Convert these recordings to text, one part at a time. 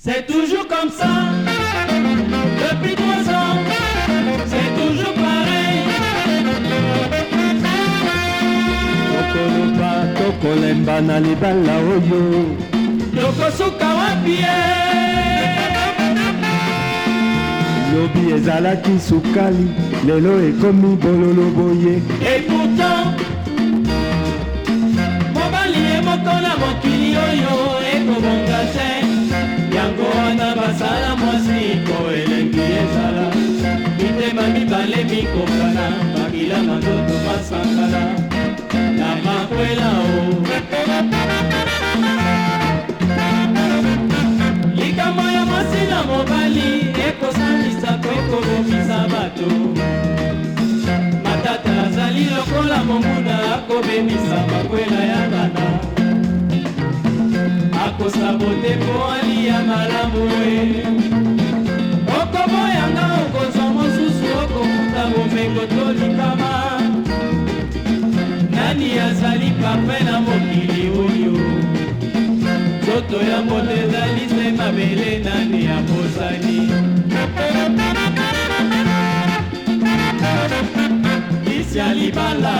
C'est toujours comme ça, depuis trois ans, c'est toujours pareil. toko tokolemba na libala oyo. suka wapi lobi ezalaki sukali lelo ekomi bololo boye et pourtant mobali ye moko na mokili oyo wela o likambo ya mwasi na mobali ekosangisa po ekobomisa bato matata azali lokola monguna akobebisa makwela ya bana akosabote mpo aliya malamu e okoboyanga okozwa mosusu okokuta bomengo to likama nani azali papa na mokili oyo nzoto ya moto ezali se mabele nani ya bosani kisi ya libala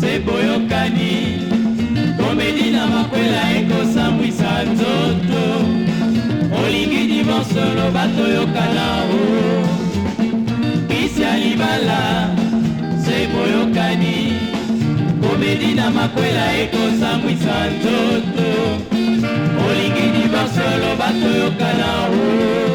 se boyokani komedi na makwela ekosambwisa nzoto olingi divorsolo batoyokana o kisi ya libala maledi na makwela ekosambwisa nzoto olingi divorce oloba toyokana o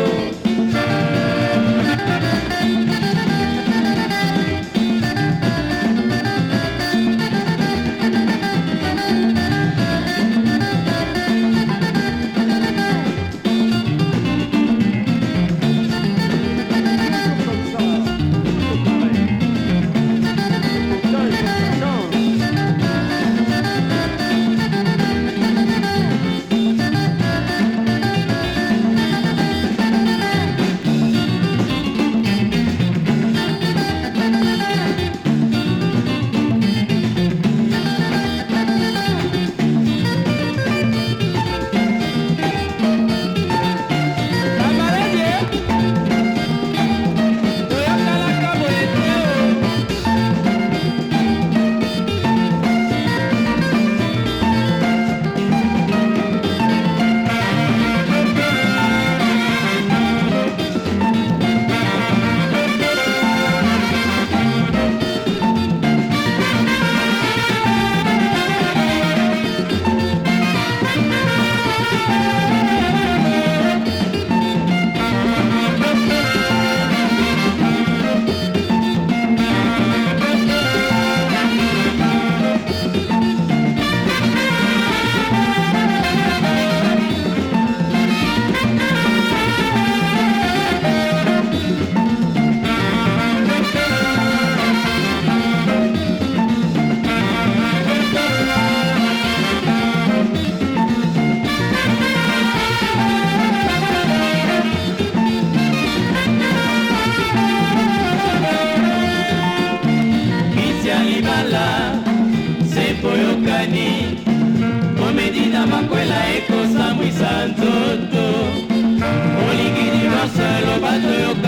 makwela ekosa mwisanzoto olingi divorce lobato yoko